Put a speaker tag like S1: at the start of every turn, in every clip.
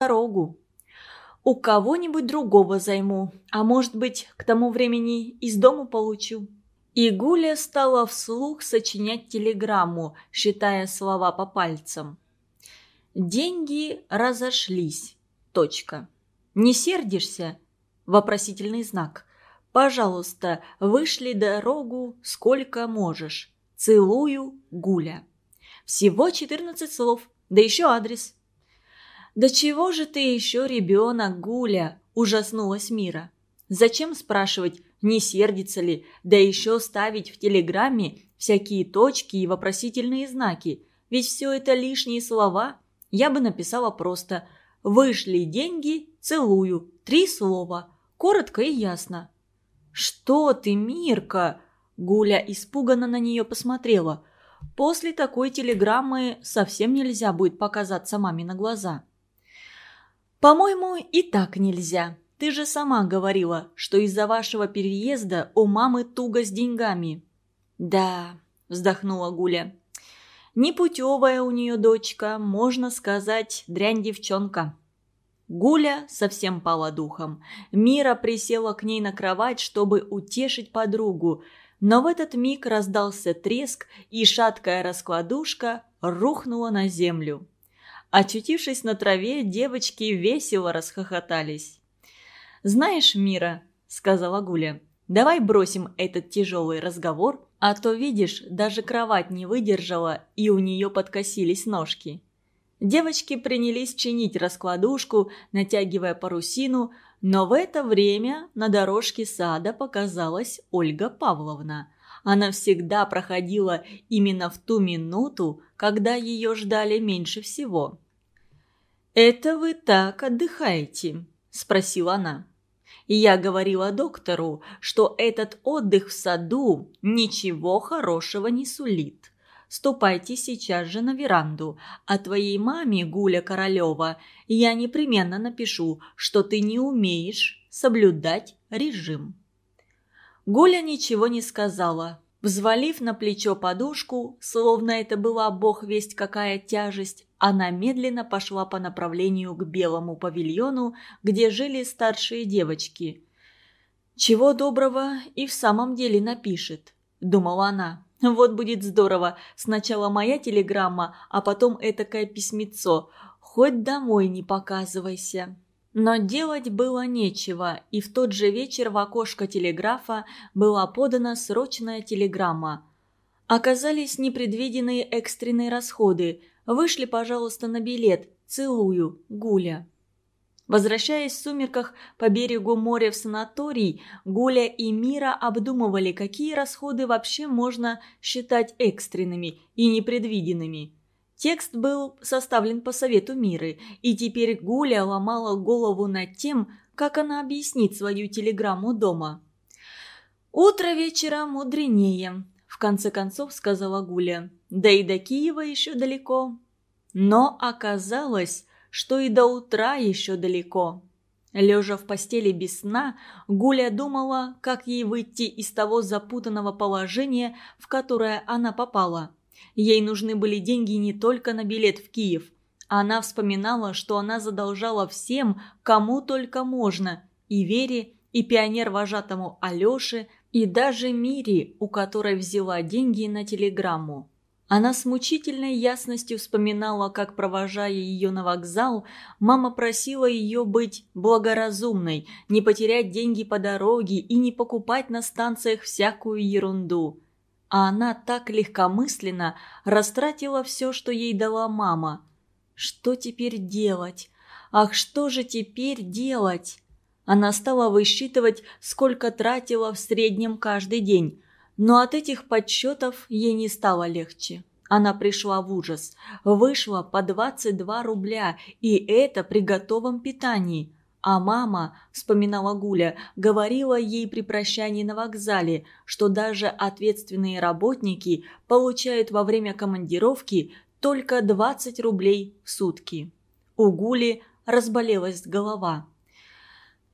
S1: дорогу. У кого-нибудь другого займу, а может быть, к тому времени из дома получу». И Гуля стала вслух сочинять телеграмму, считая слова по пальцам. Деньги разошлись. Точка. Не сердишься? Вопросительный знак. Пожалуйста, вышли дорогу сколько можешь. Целую, Гуля. Всего 14 слов, да еще адрес. «Да чего же ты еще ребенок, Гуля?» – ужаснулась Мира. «Зачем спрашивать, не сердится ли, да еще ставить в телеграмме всякие точки и вопросительные знаки? Ведь все это лишние слова. Я бы написала просто «Вышли деньги, целую». Три слова. Коротко и ясно. «Что ты, Мирка?» Гуля испуганно на нее посмотрела. После такой телеграммы совсем нельзя будет показаться маме на глаза. «По-моему, и так нельзя. Ты же сама говорила, что из-за вашего переезда у мамы туго с деньгами». «Да», – вздохнула Гуля. «Непутевая у нее дочка, можно сказать, дрянь-девчонка». Гуля совсем пала духом. Мира присела к ней на кровать, чтобы утешить подругу. Но в этот миг раздался треск, и шаткая раскладушка рухнула на землю. Очутившись на траве, девочки весело расхохотались. «Знаешь, Мира», — сказала Гуля, — «давай бросим этот тяжелый разговор, а то, видишь, даже кровать не выдержала, и у нее подкосились ножки». Девочки принялись чинить раскладушку, натягивая парусину, но в это время на дорожке сада показалась Ольга Павловна. Она всегда проходила именно в ту минуту, когда ее ждали меньше всего. «Это вы так отдыхаете?» – спросила она. И я говорила доктору, что этот отдых в саду ничего хорошего не сулит. Ступайте сейчас же на веранду, а твоей маме, Гуля Королева, я непременно напишу, что ты не умеешь соблюдать режим». Гуля ничего не сказала, Взвалив на плечо подушку, словно это была бог весть какая тяжесть, она медленно пошла по направлению к белому павильону, где жили старшие девочки. «Чего доброго и в самом деле напишет», — думала она. «Вот будет здорово. Сначала моя телеграмма, а потом этакое письмецо. Хоть домой не показывайся». Но делать было нечего, и в тот же вечер в окошко телеграфа была подана срочная телеграмма. Оказались непредвиденные экстренные расходы. Вышли, пожалуйста, на билет. Целую. Гуля. Возвращаясь в сумерках по берегу моря в санаторий, Гуля и Мира обдумывали, какие расходы вообще можно считать экстренными и непредвиденными. Текст был составлен по совету Миры, и теперь Гуля ломала голову над тем, как она объяснит свою телеграмму дома. «Утро вечера мудренее», – в конце концов сказала Гуля. «Да и до Киева еще далеко». Но оказалось, что и до утра еще далеко. Лежа в постели без сна, Гуля думала, как ей выйти из того запутанного положения, в которое она попала – Ей нужны были деньги не только на билет в Киев. Она вспоминала, что она задолжала всем, кому только можно, и Вере, и пионер-вожатому Алёше, и даже Мире, у которой взяла деньги на телеграмму. Она с мучительной ясностью вспоминала, как, провожая ее на вокзал, мама просила ее быть благоразумной, не потерять деньги по дороге и не покупать на станциях всякую ерунду а она так легкомысленно растратила все, что ей дала мама. Что теперь делать? Ах, что же теперь делать? Она стала высчитывать, сколько тратила в среднем каждый день, но от этих подсчетов ей не стало легче. Она пришла в ужас. Вышла по 22 рубля, и это при готовом питании – а мама, вспоминала Гуля, говорила ей при прощании на вокзале, что даже ответственные работники получают во время командировки только 20 рублей в сутки. У Гули разболелась голова.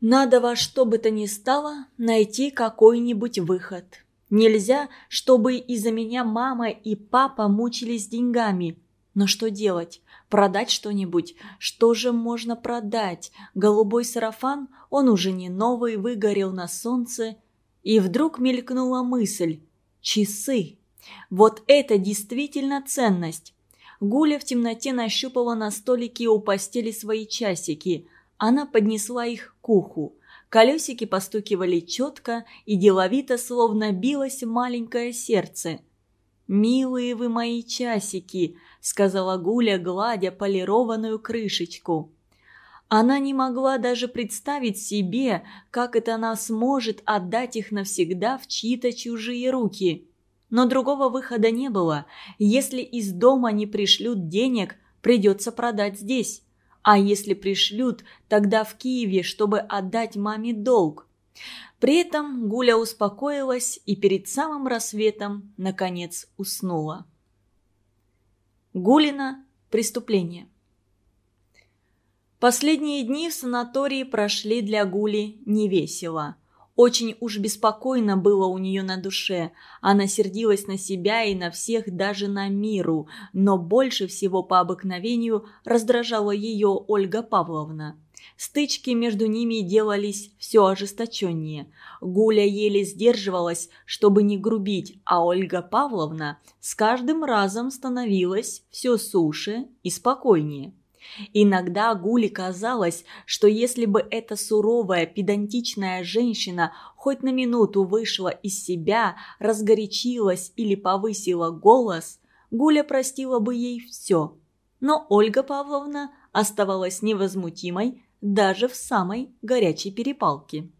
S1: Надо во что бы то ни стало найти какой-нибудь выход. Нельзя, чтобы из-за меня мама и папа мучились деньгами. Но что делать? Продать что-нибудь? Что же можно продать? Голубой сарафан? Он уже не новый, выгорел на солнце. И вдруг мелькнула мысль. Часы. Вот это действительно ценность. Гуля в темноте нащупала на столике у постели свои часики. Она поднесла их к уху. Колесики постукивали четко и деловито, словно билось маленькое сердце. «Милые вы мои часики», — сказала Гуля, гладя полированную крышечку. Она не могла даже представить себе, как это она сможет отдать их навсегда в чьи-то чужие руки. Но другого выхода не было. Если из дома не пришлют денег, придется продать здесь. А если пришлют, тогда в Киеве, чтобы отдать маме долг. При этом Гуля успокоилась и перед самым рассветом, наконец, уснула. Гулина «Преступление». Последние дни в санатории прошли для Гули невесело. Очень уж беспокойно было у нее на душе. Она сердилась на себя и на всех, даже на миру, но больше всего по обыкновению раздражала ее Ольга Павловна. Стычки между ними делались все ожесточеннее. Гуля еле сдерживалась, чтобы не грубить, а Ольга Павловна с каждым разом становилась все суше и спокойнее. Иногда Гуле казалось, что если бы эта суровая, педантичная женщина хоть на минуту вышла из себя, разгорячилась или повысила голос, Гуля простила бы ей все. Но Ольга Павловна оставалась невозмутимой, даже в самой горячей перепалке.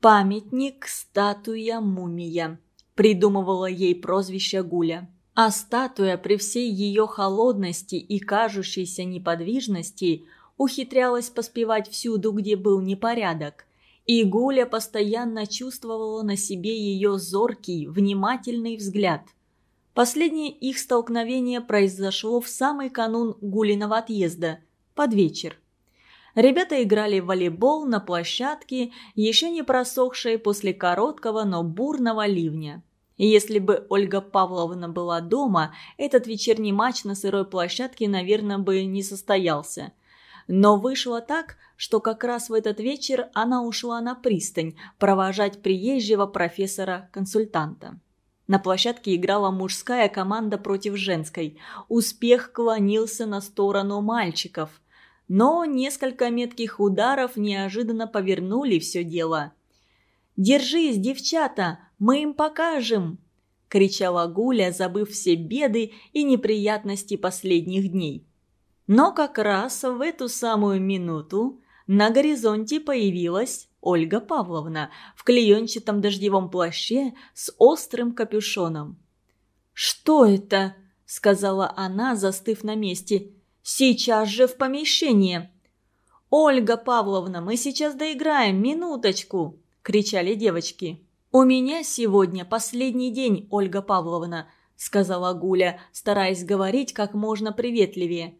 S1: «Памятник, статуя, мумия», – придумывала ей прозвище Гуля. А статуя при всей ее холодности и кажущейся неподвижности ухитрялась поспевать всюду, где был непорядок. И Гуля постоянно чувствовала на себе ее зоркий, внимательный взгляд. Последнее их столкновение произошло в самый канун Гулиного отъезда, под вечер. Ребята играли в волейбол на площадке, еще не просохшей после короткого, но бурного ливня. И если бы Ольга Павловна была дома, этот вечерний матч на сырой площадке, наверное, бы не состоялся. Но вышло так, что как раз в этот вечер она ушла на пристань провожать приезжего профессора-консультанта. На площадке играла мужская команда против женской. Успех клонился на сторону мальчиков – но несколько метких ударов неожиданно повернули все дело. «Держись, девчата, мы им покажем!» – кричала Гуля, забыв все беды и неприятности последних дней. Но как раз в эту самую минуту на горизонте появилась Ольга Павловна в клеенчатом дождевом плаще с острым капюшоном. «Что это?» – сказала она, застыв на месте. Сейчас же в помещение!» «Ольга Павловна, мы сейчас доиграем, минуточку!» – кричали девочки. «У меня сегодня последний день, Ольга Павловна», – сказала Гуля, стараясь говорить как можно приветливее.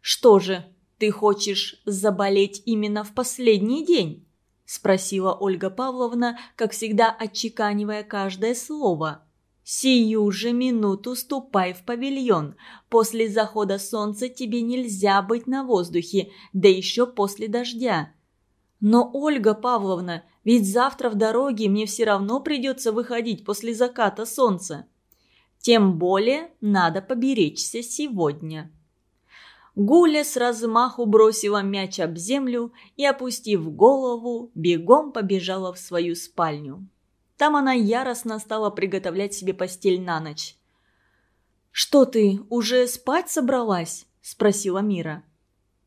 S1: «Что же, ты хочешь заболеть именно в последний день?» – спросила Ольга Павловна, как всегда отчеканивая каждое слово. Сию же минуту ступай в павильон. После захода солнца тебе нельзя быть на воздухе, да еще после дождя. Но, Ольга Павловна, ведь завтра в дороге мне все равно придется выходить после заката солнца. Тем более надо поберечься сегодня. Гуля с размаху бросила мяч об землю и, опустив голову, бегом побежала в свою спальню. Там она яростно стала приготовлять себе постель на ночь. «Что ты, уже спать собралась?» – спросила Мира.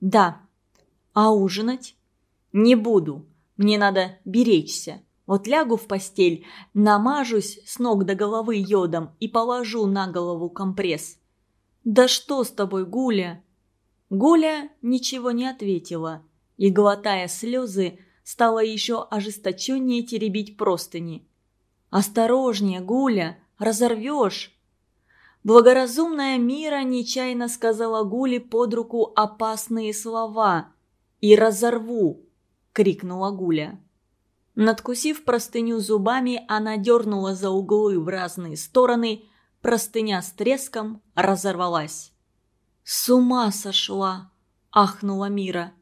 S1: «Да». «А ужинать?» «Не буду. Мне надо беречься. Вот лягу в постель, намажусь с ног до головы йодом и положу на голову компресс». «Да что с тобой, Гуля?» Гуля ничего не ответила и, глотая слезы, стала еще ожесточеннее теребить простыни. «Осторожнее, Гуля, разорвешь!» Благоразумная Мира нечаянно сказала Гуле под руку опасные слова. «И разорву!» — крикнула Гуля. Надкусив простыню зубами, она дернула за углы в разные стороны, простыня с треском разорвалась. «С ума сошла!» – ахнула Мира.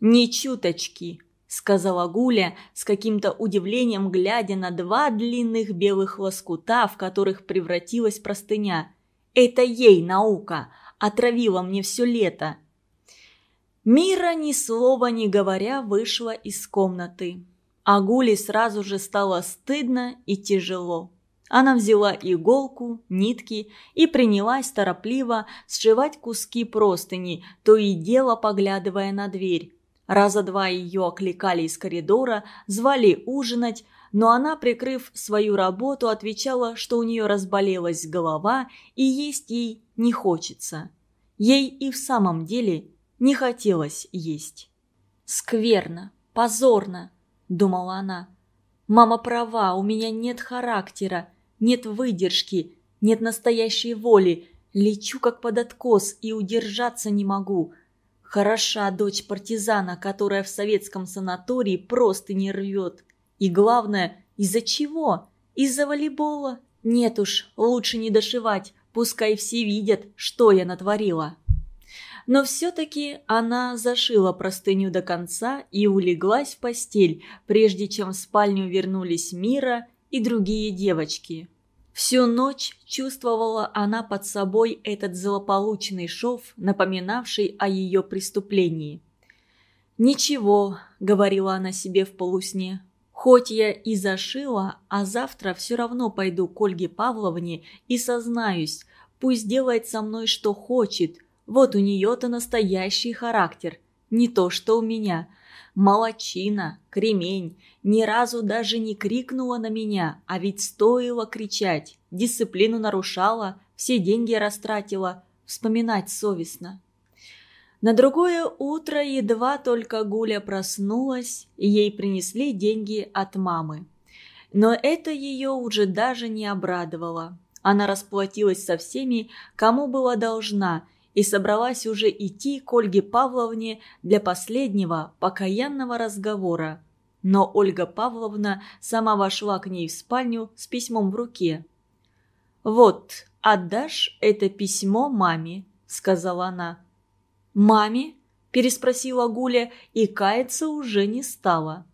S1: «Ни чуточки!» – сказала Гуля с каким-то удивлением, глядя на два длинных белых лоскута, в которых превратилась простыня. «Это ей наука! Отравила мне все лето!» Мира, ни слова не говоря, вышла из комнаты. А Гуле сразу же стало стыдно и тяжело. Она взяла иголку, нитки и принялась торопливо сшивать куски простыни, то и дело поглядывая на дверь. Раза два ее окликали из коридора, звали ужинать, но она, прикрыв свою работу, отвечала, что у нее разболелась голова и есть ей не хочется. Ей и в самом деле не хотелось есть. «Скверно, позорно», — думала она. «Мама права, у меня нет характера, нет выдержки, нет настоящей воли, лечу как под откос и удержаться не могу. Хороша дочь партизана, которая в советском санатории просто не рвет. И главное, из-за чего? Из-за волейбола? Нет уж, лучше не дошивать, пускай все видят, что я натворила» но все-таки она зашила простыню до конца и улеглась в постель, прежде чем в спальню вернулись Мира и другие девочки. Всю ночь чувствовала она под собой этот злополучный шов, напоминавший о ее преступлении. «Ничего», — говорила она себе в полусне, — «хоть я и зашила, а завтра все равно пойду к Ольге Павловне и сознаюсь, пусть делает со мной что хочет, вот у нее-то настоящий характер, не то что у меня. Молочина, кремень, ни разу даже не крикнула на меня, а ведь стоило кричать. Дисциплину нарушала, все деньги растратила. Вспоминать совестно. На другое утро едва только Гуля проснулась, ей принесли деньги от мамы. Но это ее уже даже не обрадовало. Она расплатилась со всеми, кому была должна, и собралась уже идти к Ольге Павловне для последнего покаянного разговора. Но Ольга Павловна сама вошла к ней в спальню с письмом в руке. «Вот, отдашь это письмо маме», — сказала она. «Маме?» – переспросила Гуля и каяться уже не стала.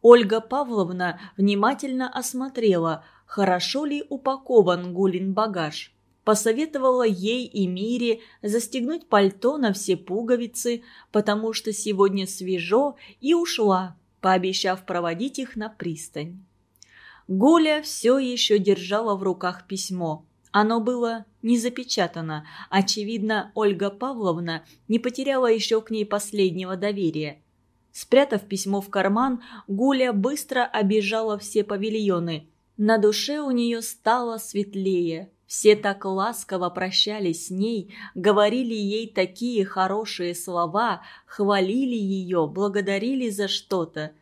S1: Ольга Павловна внимательно осмотрела, хорошо ли упакован Гулин багаж посоветовала ей и Мире застегнуть пальто на все пуговицы, потому что сегодня свежо, и ушла, пообещав проводить их на пристань. Гуля все еще держала в руках письмо. Оно было не запечатано. Очевидно, Ольга Павловна не потеряла еще к ней последнего доверия. Спрятав письмо в карман, Гуля быстро обижала все павильоны. На душе у нее стало светлее. Все так ласково прощались с ней, говорили ей такие хорошие слова, хвалили ее, благодарили за что-то.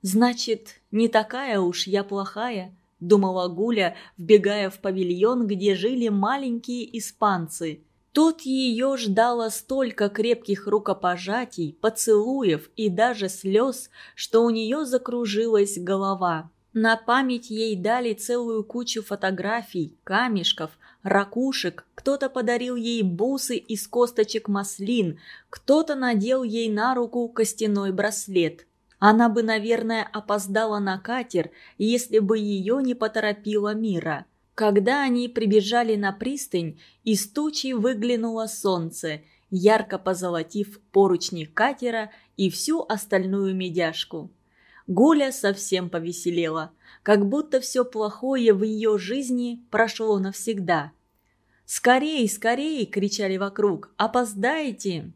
S1: «Значит, не такая уж я плохая», — думала Гуля, вбегая в павильон, где жили маленькие испанцы. Тут ее ждало столько крепких рукопожатий, поцелуев и даже слез, что у нее закружилась голова. На память ей дали целую кучу фотографий, камешков, ракушек, кто-то подарил ей бусы из косточек маслин, кто-то надел ей на руку костяной браслет. Она бы, наверное, опоздала на катер, если бы ее не поторопила Мира. Когда они прибежали на пристань, из тучи выглянуло солнце, ярко позолотив поручни катера и всю остальную медяшку. Гуля совсем повеселела, как будто все плохое в ее жизни прошло навсегда. «Скорей, скорей!» – кричали вокруг. «Опоздаете!»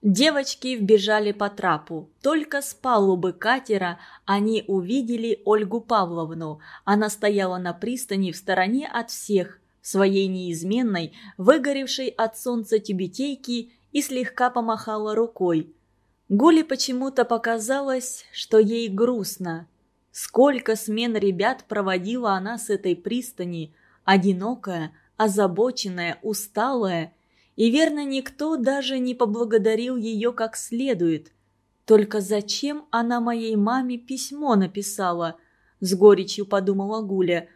S1: Девочки вбежали по трапу. Только с палубы катера они увидели Ольгу Павловну. Она стояла на пристани в стороне от всех, своей неизменной, выгоревшей от солнца тюбетейки и слегка помахала рукой. Гуле почему-то показалось, что ей грустно. Сколько смен ребят проводила она с этой пристани, одинокая, озабоченная, усталая, и верно никто даже не поблагодарил ее как следует. Только зачем она моей маме письмо написала? С горечью подумала Гуля.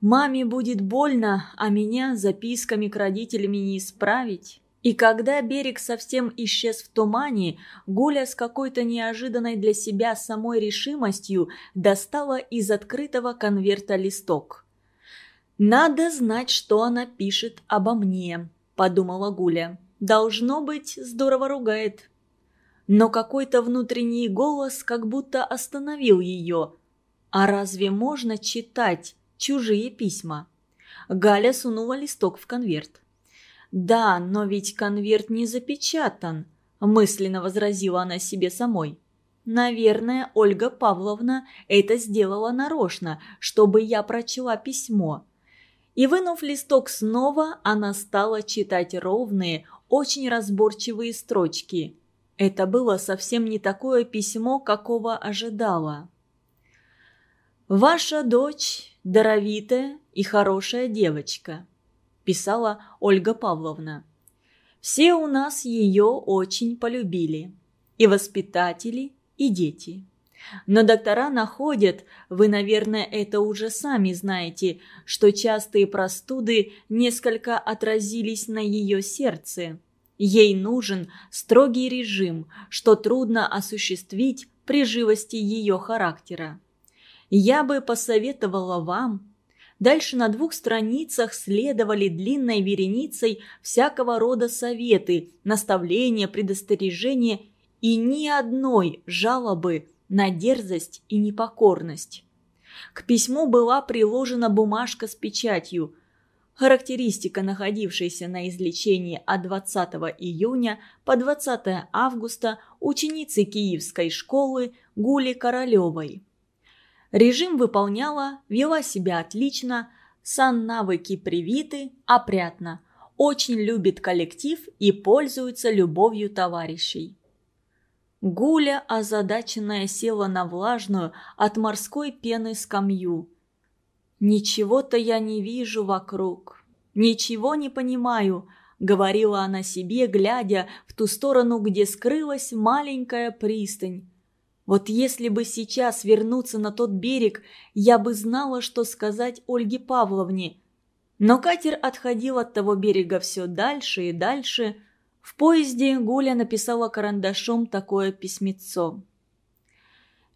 S1: Маме будет больно, а меня записками к родителям не исправить. И когда берег совсем исчез в тумане, Гуля с какой-то неожиданной для себя самой решимостью достала из открытого конверта листок. «Надо знать, что она пишет обо мне», – подумала Гуля. «Должно быть, здорово ругает». Но какой-то внутренний голос как будто остановил ее. «А разве можно читать чужие письма?» Галя сунула листок в конверт. «Да, но ведь конверт не запечатан», – мысленно возразила она себе самой. «Наверное, Ольга Павловна это сделала нарочно, чтобы я прочла письмо». И вынув листок снова, она стала читать ровные, очень разборчивые строчки. Это было совсем не такое письмо, какого ожидала. «Ваша дочь даровитая и хорошая девочка писала Ольга Павловна. Все у нас ее очень полюбили. И воспитатели, и дети. Но доктора находят, вы, наверное, это уже сами знаете, что частые простуды несколько отразились на ее сердце. Ей нужен строгий режим, что трудно осуществить при живости ее характера. Я бы посоветовала вам Дальше на двух страницах следовали длинной вереницей всякого рода советы, наставления, предостережения и ни одной жалобы на дерзость и непокорность. К письму была приложена бумажка с печатью. Характеристика, находившаяся на излечении от 20 июня по 20 августа ученицы Киевской школы Гули Королевой. Режим выполняла, вела себя отлично, сан-навыки привиты, опрятно, очень любит коллектив и пользуется любовью товарищей. Гуля, озадаченная, села на влажную от морской пены скамью. «Ничего-то я не вижу вокруг, ничего не понимаю», — говорила она себе, глядя в ту сторону, где скрылась маленькая пристань. Вот если бы сейчас вернуться на тот берег, я бы знала, что сказать Ольге Павловне. Но катер отходил от того берега все дальше и дальше. В поезде Гуля написала карандашом такое письмецо.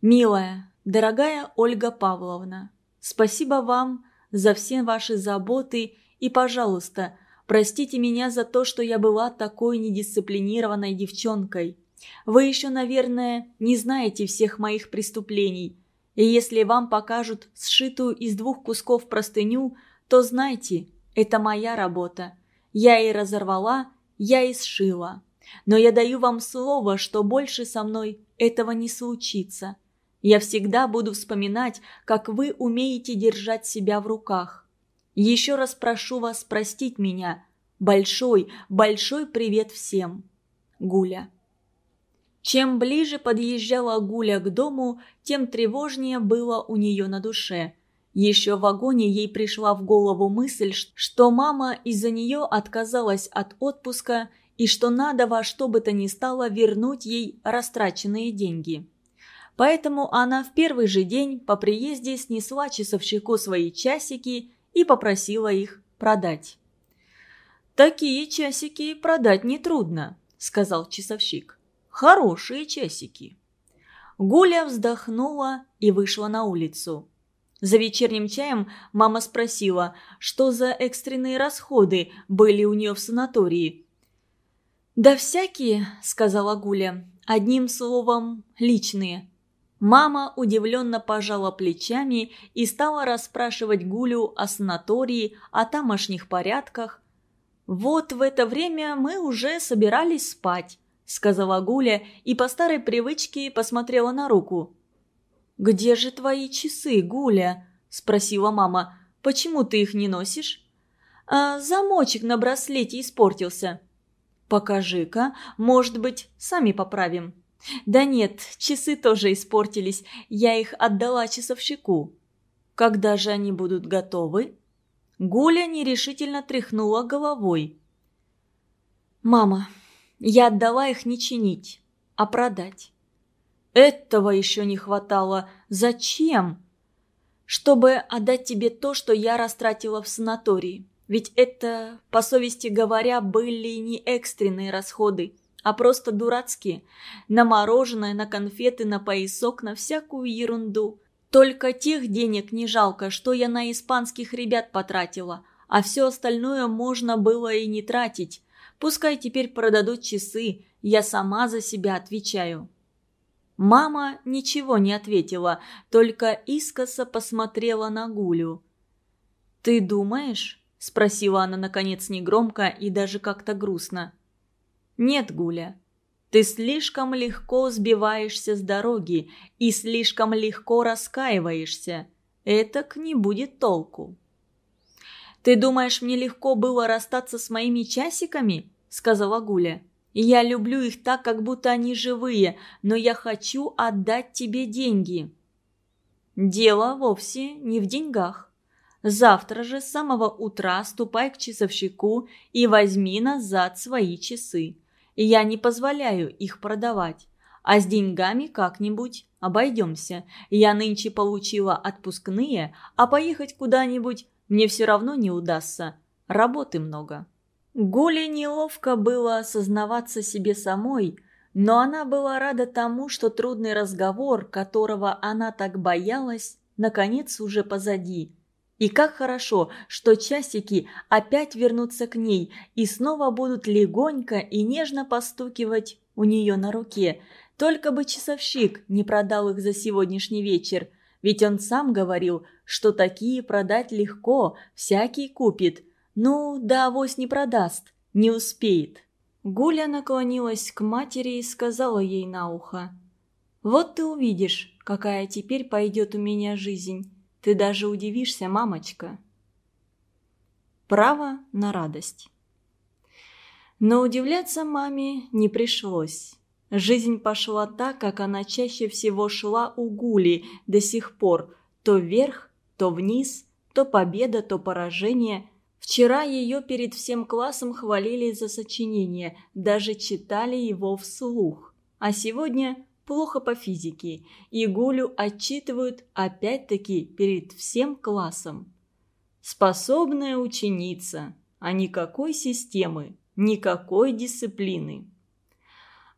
S1: «Милая, дорогая Ольга Павловна, спасибо вам за все ваши заботы и, пожалуйста, простите меня за то, что я была такой недисциплинированной девчонкой». Вы еще, наверное, не знаете всех моих преступлений. И если вам покажут сшитую из двух кусков простыню, то знайте, это моя работа. Я и разорвала, я и сшила. Но я даю вам слово, что больше со мной этого не случится. Я всегда буду вспоминать, как вы умеете держать себя в руках. Еще раз прошу вас простить меня. Большой, большой привет всем. Гуля. Чем ближе подъезжала Гуля к дому, тем тревожнее было у нее на душе. Еще в вагоне ей пришла в голову мысль, что мама из-за нее отказалась от отпуска и что надо во что бы то ни стало вернуть ей растраченные деньги. Поэтому она в первый же день по приезде снесла часовщику свои часики и попросила их продать. «Такие часики продать нетрудно», — сказал часовщик. Хорошие часики. Гуля вздохнула и вышла на улицу. За вечерним чаем мама спросила, что за экстренные расходы были у нее в санатории. «Да всякие», — сказала Гуля, — «одним словом, личные». Мама удивленно пожала плечами и стала расспрашивать Гулю о санатории, о тамошних порядках. Вот в это время мы уже собирались спать. — сказала Гуля и по старой привычке посмотрела на руку. «Где же твои часы, Гуля?» — спросила мама. «Почему ты их не носишь?» а, «Замочек на браслете испортился». «Покажи-ка, может быть, сами поправим». «Да нет, часы тоже испортились, я их отдала часовщику». «Когда же они будут готовы?» Гуля нерешительно тряхнула головой. «Мама, я отдала их не чинить, а продать. Этого еще не хватало. Зачем? Чтобы отдать тебе то, что я растратила в санатории. Ведь это, по совести говоря, были не экстренные расходы, а просто дурацкие. На мороженое, на конфеты, на поясок, на всякую ерунду. Только тех денег не жалко, что я на испанских ребят потратила, а все остальное можно было и не тратить. Пускай теперь продадут часы, я сама за себя отвечаю. Мама ничего не ответила, только искоса посмотрела на Гулю. «Ты думаешь?» – спросила она, наконец, негромко и даже как-то грустно. «Нет, Гуля, ты слишком легко сбиваешься с дороги и слишком легко раскаиваешься. Этак не будет толку». «Ты думаешь, мне легко было расстаться с моими часиками?» – сказала Гуля. Я люблю их так, как будто они живые, но я хочу отдать тебе деньги». «Дело вовсе не в деньгах. Завтра же с самого утра ступай к часовщику и возьми назад свои часы. Я не позволяю их продавать. А с деньгами как-нибудь обойдемся. Я нынче получила отпускные, а поехать куда-нибудь мне все равно не удастся. Работы много». Гуле неловко было осознаваться себе самой, но она была рада тому, что трудный разговор, которого она так боялась, наконец уже позади. И как хорошо, что часики опять вернутся к ней и снова будут легонько и нежно постукивать у нее на руке. Только бы часовщик не продал их за сегодняшний вечер, ведь он сам говорил, что такие продать легко, всякий купит – ну, да авось не продаст, не успеет. Гуля наклонилась к матери и сказала ей на ухо. «Вот ты увидишь, какая теперь пойдет у меня жизнь. Ты даже удивишься, мамочка». Право на радость. Но удивляться маме не пришлось. Жизнь пошла так, как она чаще всего шла у Гули до сих пор. То вверх, то вниз, то победа, то поражение – Вчера ее перед всем классом хвалили за сочинение, даже читали его вслух. А сегодня плохо по физике, и Гулю отчитывают опять-таки перед всем классом. Способная ученица, а никакой системы, никакой дисциплины.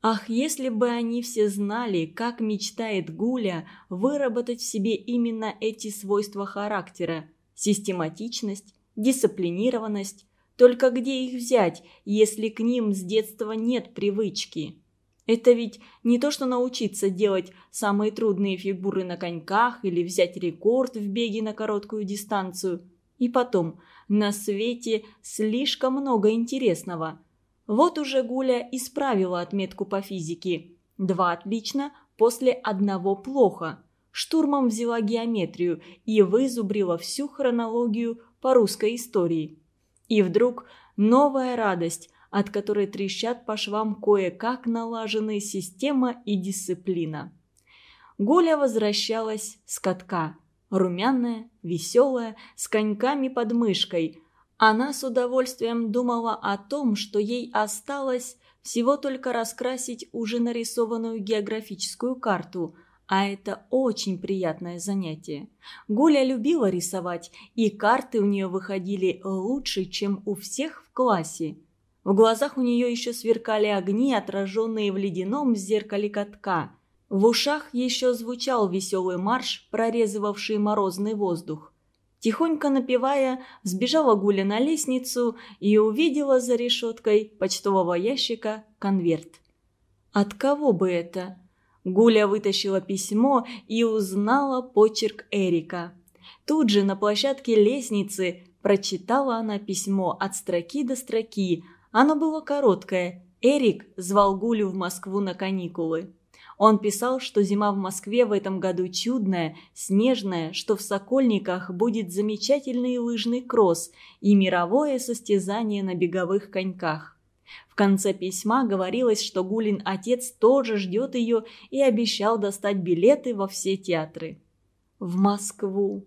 S1: Ах, если бы они все знали, как мечтает Гуля выработать в себе именно эти свойства характера – систематичность, дисциплинированность. Только где их взять, если к ним с детства нет привычки? Это ведь не то, что научиться делать самые трудные фигуры на коньках или взять рекорд в беге на короткую дистанцию. И потом, на свете слишком много интересного. Вот уже Гуля исправила отметку по физике. Два отлично, после одного плохо. Штурмом взяла геометрию и вызубрила всю хронологию по русской истории. И вдруг новая радость, от которой трещат по швам кое-как налаженные система и дисциплина. Гуля возвращалась с катка, румяная, веселая, с коньками под мышкой. Она с удовольствием думала о том, что ей осталось всего только раскрасить уже нарисованную географическую карту – а это очень приятное занятие. Гуля любила рисовать, и карты у нее выходили лучше, чем у всех в классе. В глазах у нее еще сверкали огни, отраженные в ледяном зеркале катка. В ушах еще звучал веселый марш, прорезывавший морозный воздух. Тихонько напевая, сбежала Гуля на лестницу и увидела за решеткой почтового ящика конверт. От кого бы это? Гуля вытащила письмо и узнала почерк Эрика. Тут же на площадке лестницы прочитала она письмо от строки до строки. Оно было короткое. Эрик звал Гулю в Москву на каникулы. Он писал, что зима в Москве в этом году чудная, снежная, что в Сокольниках будет замечательный лыжный кросс и мировое состязание на беговых коньках. В конце письма говорилось, что Гулин отец тоже ждет ее и обещал достать билеты во все театры. В Москву.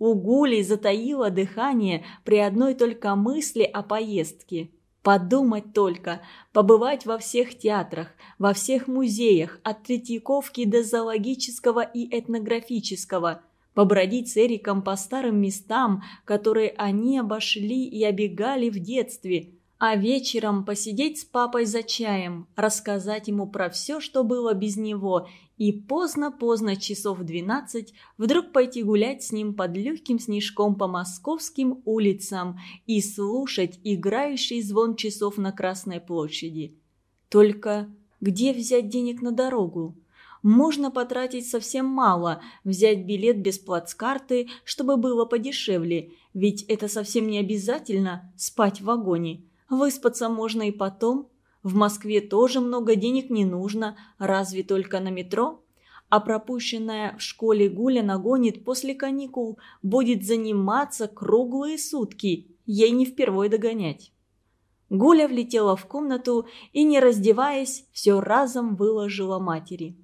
S1: У Гули затаило дыхание при одной только мысли о поездке. Подумать только, побывать во всех театрах, во всех музеях, от Третьяковки до зоологического и этнографического, побродить с Эриком по старым местам, которые они обошли и обегали в детстве, а вечером посидеть с папой за чаем, рассказать ему про все, что было без него, и поздно-поздно часов двенадцать вдруг пойти гулять с ним под легким снежком по московским улицам и слушать играющий звон часов на Красной площади. Только где взять денег на дорогу? можно потратить совсем мало, взять билет без плацкарты, чтобы было подешевле, ведь это совсем не обязательно спать в вагоне. Выспаться можно и потом. В Москве тоже много денег не нужно, разве только на метро. А пропущенная в школе Гуля нагонит после каникул, будет заниматься круглые сутки, ей не впервой догонять. Гуля влетела в комнату и, не раздеваясь, все разом выложила матери.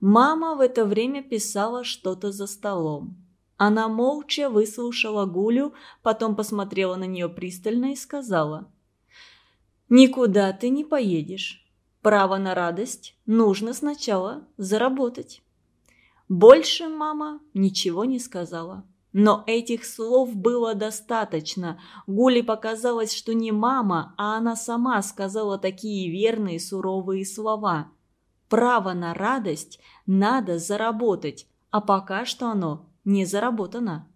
S1: Мама в это время писала что-то за столом. Она молча выслушала Гулю, потом посмотрела на нее пристально и сказала. «Никуда ты не поедешь. Право на радость нужно сначала заработать». Больше мама ничего не сказала. Но этих слов было достаточно. Гуле показалось, что не мама, а она сама сказала такие верные суровые слова – Право на радость надо заработать, а пока что оно не заработано.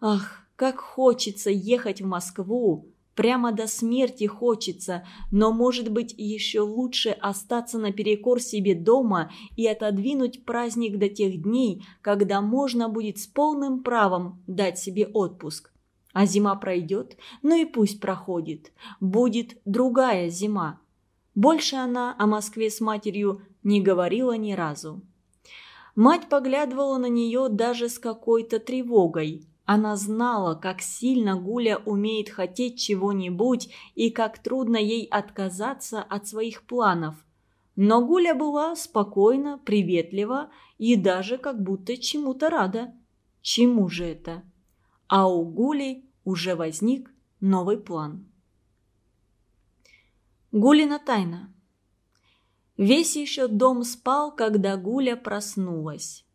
S1: Ах, как хочется ехать в Москву! Прямо до смерти хочется, но, может быть, еще лучше остаться наперекор себе дома и отодвинуть праздник до тех дней, когда можно будет с полным правом дать себе отпуск. А зима пройдет, ну и пусть проходит. Будет другая зима. Больше она о Москве с матерью не говорила ни разу. Мать поглядывала на нее даже с какой-то тревогой. Она знала, как сильно Гуля умеет хотеть чего-нибудь и как трудно ей отказаться от своих планов. Но Гуля была спокойна, приветлива и даже как будто чему-то рада. Чему же это? А у Гули уже возник новый план. Гулина тайна. Весь еще дом спал, когда Гуля проснулась.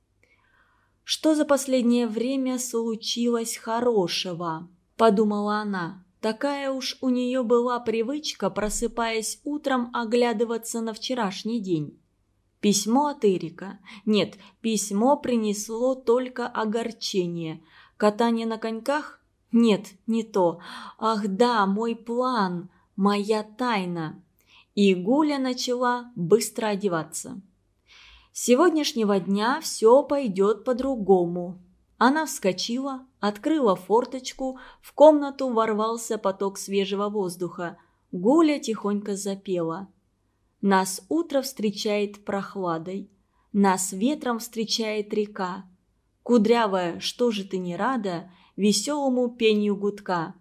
S1: «Что за последнее время случилось хорошего?» – подумала она. Такая уж у нее была привычка, просыпаясь утром, оглядываться на вчерашний день. Письмо от Эрика. Нет, письмо принесло только огорчение. Катание на коньках? Нет, не то. Ах да, мой план, моя тайна. И Гуля начала быстро одеваться. Сегодняшнего дня все пойдет по-другому. Она вскочила, открыла форточку, в комнату ворвался поток свежего воздуха. Гуля тихонько запела. «Нас утро встречает прохладой, нас ветром встречает река. Кудрявая, что же ты не рада, веселому пению гудка?»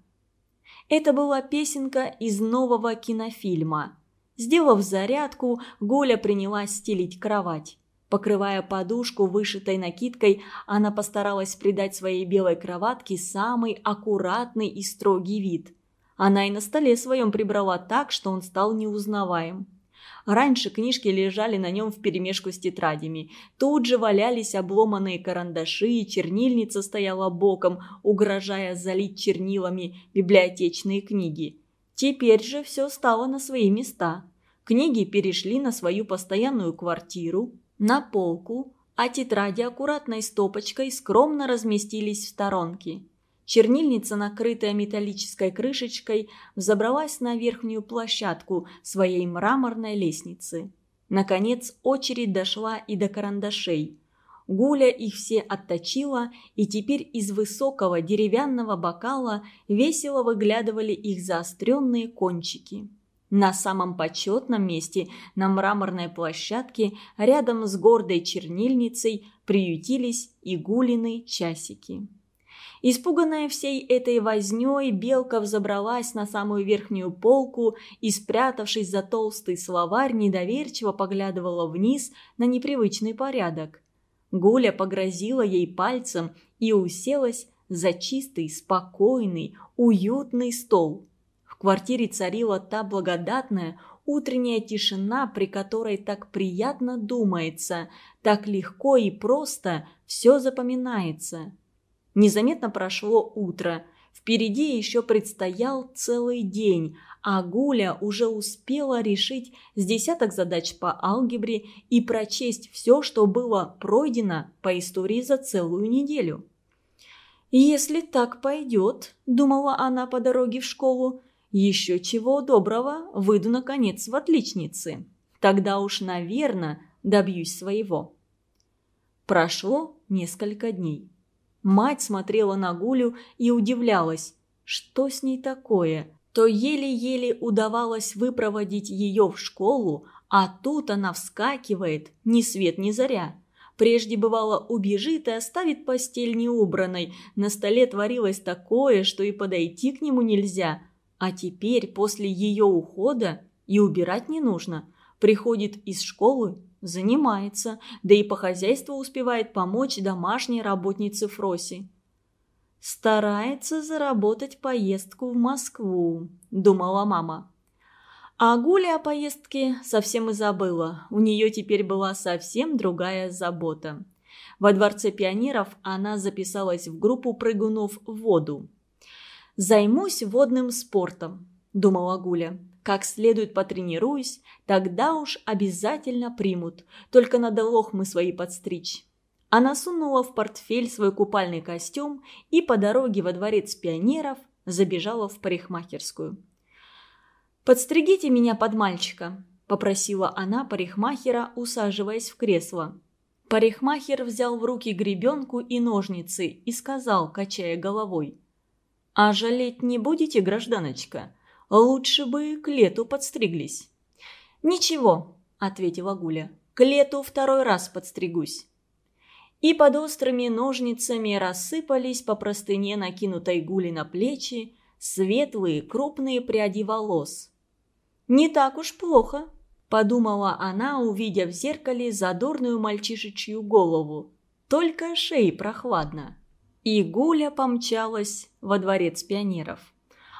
S1: Это была песенка из нового кинофильма – Сделав зарядку, Голя принялась стелить кровать. Покрывая подушку вышитой накидкой, она постаралась придать своей белой кроватке самый аккуратный и строгий вид. Она и на столе своем прибрала так, что он стал неузнаваем. Раньше книжки лежали на нем вперемешку с тетрадями. Тут же валялись обломанные карандаши, чернильница стояла боком, угрожая залить чернилами библиотечные книги. Теперь же все стало на свои места. Книги перешли на свою постоянную квартиру, на полку, а тетради аккуратной стопочкой скромно разместились в сторонке. Чернильница, накрытая металлической крышечкой, взобралась на верхнюю площадку своей мраморной лестницы. Наконец очередь дошла и до карандашей. Гуля их все отточила, и теперь из высокого деревянного бокала весело выглядывали их заостренные кончики. На самом почетном месте на мраморной площадке рядом с гордой чернильницей приютились и Гулины часики. Испуганная всей этой вознёй, белка взобралась на самую верхнюю полку и, спрятавшись за толстый словарь, недоверчиво поглядывала вниз на непривычный порядок. Гуля погрозила ей пальцем и уселась за чистый, спокойный, уютный стол. Квартире царила та благодатная, утренняя тишина, при которой так приятно думается, так легко и просто все запоминается. Незаметно прошло утро. Впереди еще предстоял целый день, а Гуля уже успела решить с десяток задач по алгебре и прочесть все, что было пройдено по истории за целую неделю. «Если так пойдет», – думала она по дороге в школу, – «еще чего доброго, выйду, наконец, в отличницы. Тогда уж, наверное, добьюсь своего». Прошло несколько дней. Мать смотрела на Гулю и удивлялась, что с ней такое. То еле-еле удавалось выпроводить ее в школу, а тут она вскакивает, ни свет ни заря. Прежде бывало убежит и оставит постель неубранной, на столе творилось такое, что и подойти к нему нельзя. А теперь, после ее ухода, и убирать не нужно. Приходит из школы, занимается, да и по хозяйству успевает помочь домашней работнице Фроси. «Старается заработать поездку в Москву», – думала мама. А Гуля о поездке совсем и забыла. У нее теперь была совсем другая забота. Во Дворце пионеров она записалась в группу прыгунов в воду. «Займусь водным спортом», – думала Гуля. «Как следует потренируюсь, тогда уж обязательно примут. Только надо лохмы свои подстричь». Она сунула в портфель свой купальный костюм и по дороге во дворец пионеров забежала в парикмахерскую. «Подстригите меня под мальчика», – попросила она парикмахера, усаживаясь в кресло. Парикмахер взял в руки гребенку и ножницы и сказал, качая головой. «А жалеть не будете, гражданочка? Лучше бы к лету подстриглись». «Ничего», – ответила Гуля. «К лету второй раз подстригусь». И под острыми ножницами рассыпались по простыне накинутой Гули на плечи светлые крупные пряди волос – «Не так уж плохо», – подумала она, увидя в зеркале задорную мальчишечью голову. «Только шеи прохладно». И Гуля помчалась во дворец пионеров.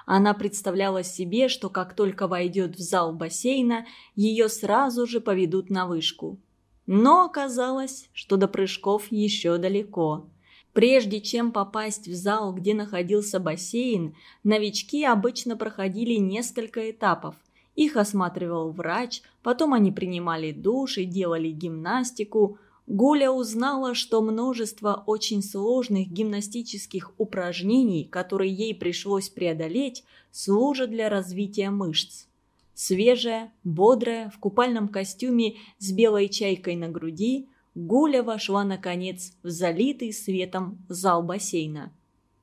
S1: Она представляла себе, что как только войдет в зал бассейна, ее сразу же поведут на вышку. Но оказалось, что до прыжков еще далеко. Прежде чем попасть в зал, где находился бассейн, новички обычно проходили несколько этапов – их осматривал врач, потом они принимали душ и делали гимнастику. Гуля узнала, что множество очень сложных гимнастических упражнений, которые ей пришлось преодолеть, служат для развития мышц. Свежая, бодрая, в купальном костюме с белой чайкой на груди, Гуля вошла, наконец, в залитый светом зал бассейна.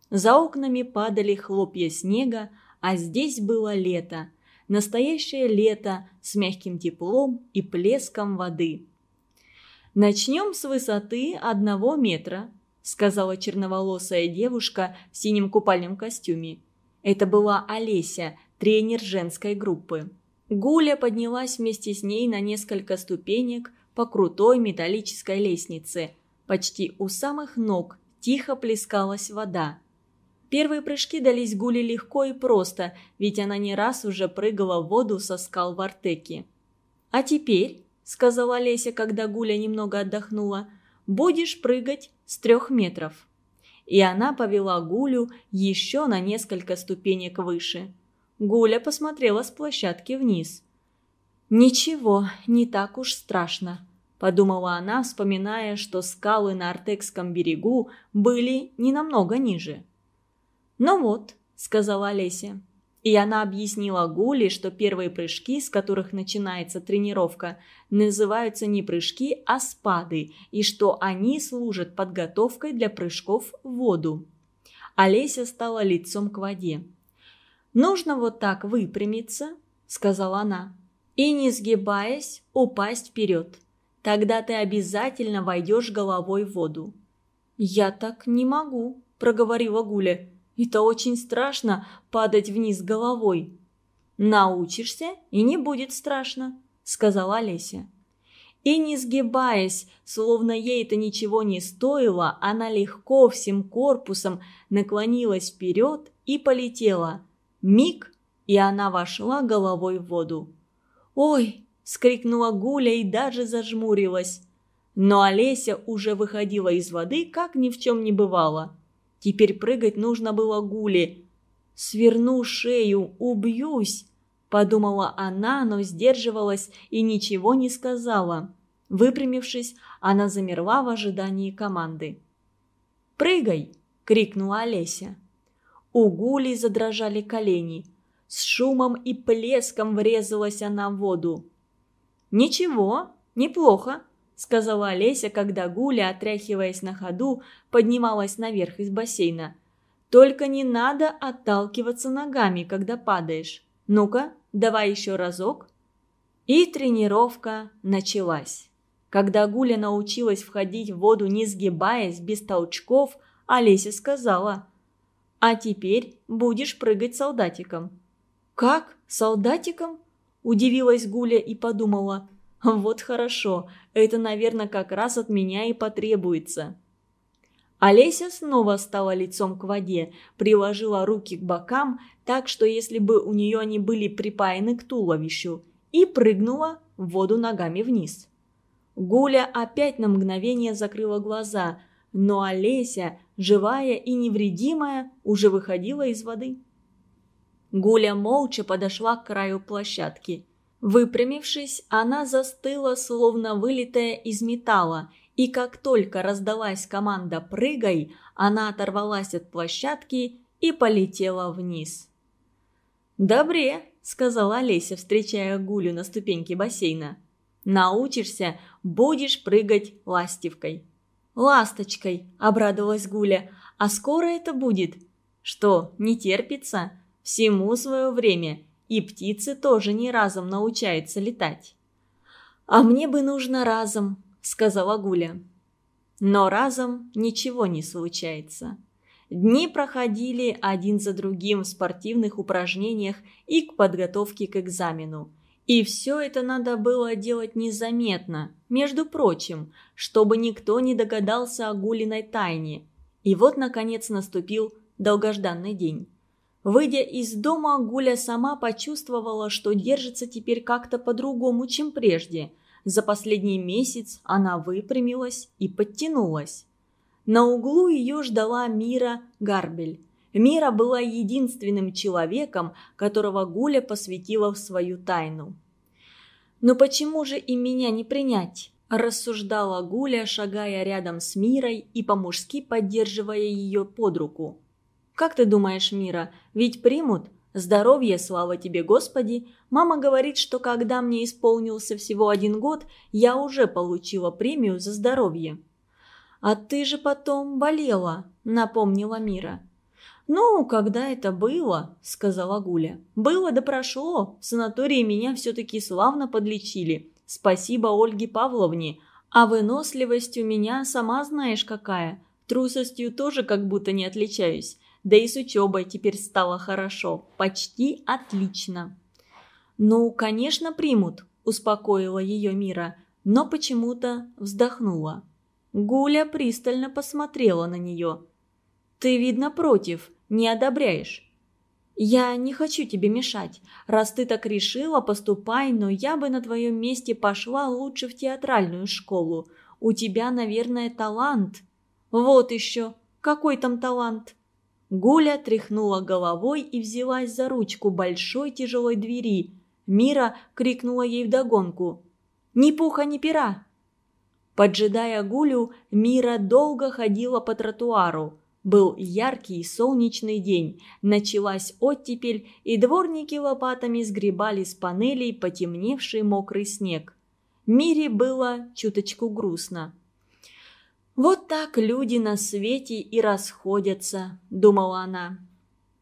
S1: За окнами падали хлопья снега, а здесь было лето – настоящее лето с мягким теплом и плеском воды. «Начнем с высоты одного метра», – сказала черноволосая девушка в синем купальном костюме. Это была Олеся, тренер женской группы. Гуля поднялась вместе с ней на несколько ступенек по крутой металлической лестнице. Почти у самых ног тихо плескалась вода. Первые прыжки дались Гуле легко и просто, ведь она не раз уже прыгала в воду со скал в Артеке. «А теперь», — сказала Леся, когда Гуля немного отдохнула, — «будешь прыгать с трех метров». И она повела Гулю еще на несколько ступенек выше. Гуля посмотрела с площадки вниз. «Ничего, не так уж страшно», — подумала она, вспоминая, что скалы на Артекском берегу были не намного ниже. «Ну вот», — сказала Олеся. И она объяснила Гуле, что первые прыжки, с которых начинается тренировка, называются не прыжки, а спады, и что они служат подготовкой для прыжков в воду. Олеся стала лицом к воде. «Нужно вот так выпрямиться», — сказала она, — «и, не сгибаясь, упасть вперед. Тогда ты обязательно войдешь головой в воду». «Я так не могу», — проговорила Гуля. Это очень страшно падать вниз головой. Научишься, и не будет страшно, сказала Олеся. И не сгибаясь, словно ей это ничего не стоило, она легко всем корпусом наклонилась вперед и полетела. Миг, и она вошла головой в воду. «Ой!» – скрикнула Гуля и даже зажмурилась. Но Олеся уже выходила из воды, как ни в чем не бывало. Теперь прыгать нужно было Гуле. «Сверну шею, убьюсь!» – подумала она, но сдерживалась и ничего не сказала. Выпрямившись, она замерла в ожидании команды. «Прыгай!» – крикнула Олеся. У Гули задрожали колени. С шумом и плеском врезалась она в воду. «Ничего, неплохо», – сказала Олеся, когда Гуля, отряхиваясь на ходу, поднималась наверх из бассейна. «Только не надо отталкиваться ногами, когда падаешь. Ну-ка, давай еще разок». И тренировка началась. Когда Гуля научилась входить в воду, не сгибаясь, без толчков, Олеся сказала, «А теперь будешь прыгать солдатиком». «Как? Солдатиком?» – удивилась Гуля и подумала, «Вот хорошо, это, наверное, как раз от меня и потребуется». Олеся снова стала лицом к воде, приложила руки к бокам, так что если бы у нее они были припаяны к туловищу, и прыгнула в воду ногами вниз. Гуля опять на мгновение закрыла глаза, но Олеся, живая и невредимая, уже выходила из воды. Гуля молча подошла к краю площадки. Выпрямившись, она застыла, словно вылитая из металла, и как только раздалась команда «прыгай», она оторвалась от площадки и полетела вниз. «Добре», — сказала Олеся, встречая Гулю на ступеньке бассейна. Научишься, будешь прыгать ластивкой». «Ласточкой», — обрадовалась Гуля. «А скоро это будет?» «Что, не терпится? Всему свое время. И птицы тоже не разом научаются летать». «А мне бы нужно разом», — сказала Гуля. Но разом ничего не случается. Дни проходили один за другим в спортивных упражнениях и к подготовке к экзамену. И все это надо было делать незаметно, между прочим, чтобы никто не догадался о Гулиной тайне. И вот, наконец, наступил долгожданный день. Выйдя из дома, Гуля сама почувствовала, что держится теперь как-то по-другому, чем прежде. За последний месяц она выпрямилась и подтянулась. На углу ее ждала Мира Гарбель. Мира была единственным человеком, которого Гуля посвятила в свою тайну. «Но почему же и меня не принять?» – рассуждала Гуля, шагая рядом с Мирой и по-мужски поддерживая ее под руку. «Как ты думаешь, Мира, ведь примут? Здоровье, слава тебе, Господи! Мама говорит, что когда мне исполнился всего один год, я уже получила премию за здоровье». «А ты же потом болела», – напомнила Мира. «Ну, когда это было», — сказала Гуля. «Было да прошло. В санатории меня все-таки славно подлечили. Спасибо Ольге Павловне. А выносливость у меня сама знаешь какая. Трусостью тоже как будто не отличаюсь. Да и с учебой теперь стало хорошо. Почти отлично». «Ну, конечно, примут», — успокоила ее Мира, но почему-то вздохнула. Гуля пристально посмотрела на нее. «Ты, видно, против», не одобряешь. Я не хочу тебе мешать. Раз ты так решила, поступай, но я бы на твоем месте пошла лучше в театральную школу. У тебя, наверное, талант. Вот еще. Какой там талант? Гуля тряхнула головой и взялась за ручку большой тяжелой двери. Мира крикнула ей вдогонку. «Ни пуха, ни пера!» Поджидая Гулю, Мира долго ходила по тротуару. Был яркий солнечный день, началась оттепель, и дворники лопатами сгребали с панелей потемневший мокрый снег. Мире было чуточку грустно. «Вот так люди на свете и расходятся», — думала она.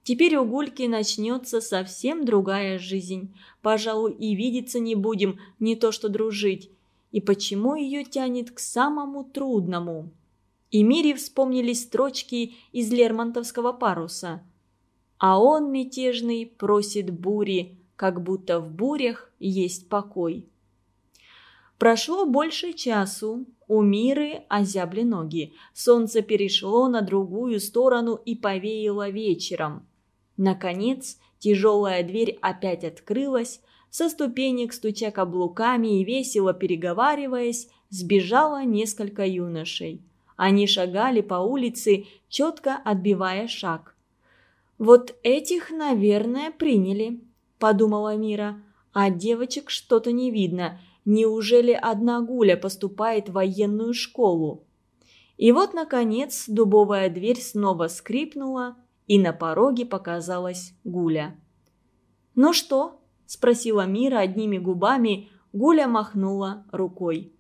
S1: «Теперь у Гульки начнется совсем другая жизнь. Пожалуй, и видеться не будем, не то что дружить. И почему ее тянет к самому трудному?» И Мире вспомнились строчки из Лермонтовского паруса. «А он, мятежный, просит бури, как будто в бурях есть покой». Прошло больше часу. У Миры озябли ноги. Солнце перешло на другую сторону и повеяло вечером. Наконец, тяжелая дверь опять открылась. со ступенек, стуча каблуками и весело переговариваясь, сбежало несколько юношей. Они шагали по улице, четко отбивая шаг. «Вот этих, наверное, приняли», – подумала Мира. «А девочек что-то не видно. Неужели одна Гуля поступает в военную школу?» И вот, наконец, дубовая дверь снова скрипнула, и на пороге показалась Гуля. «Ну что?» – спросила Мира одними губами. Гуля махнула рукой.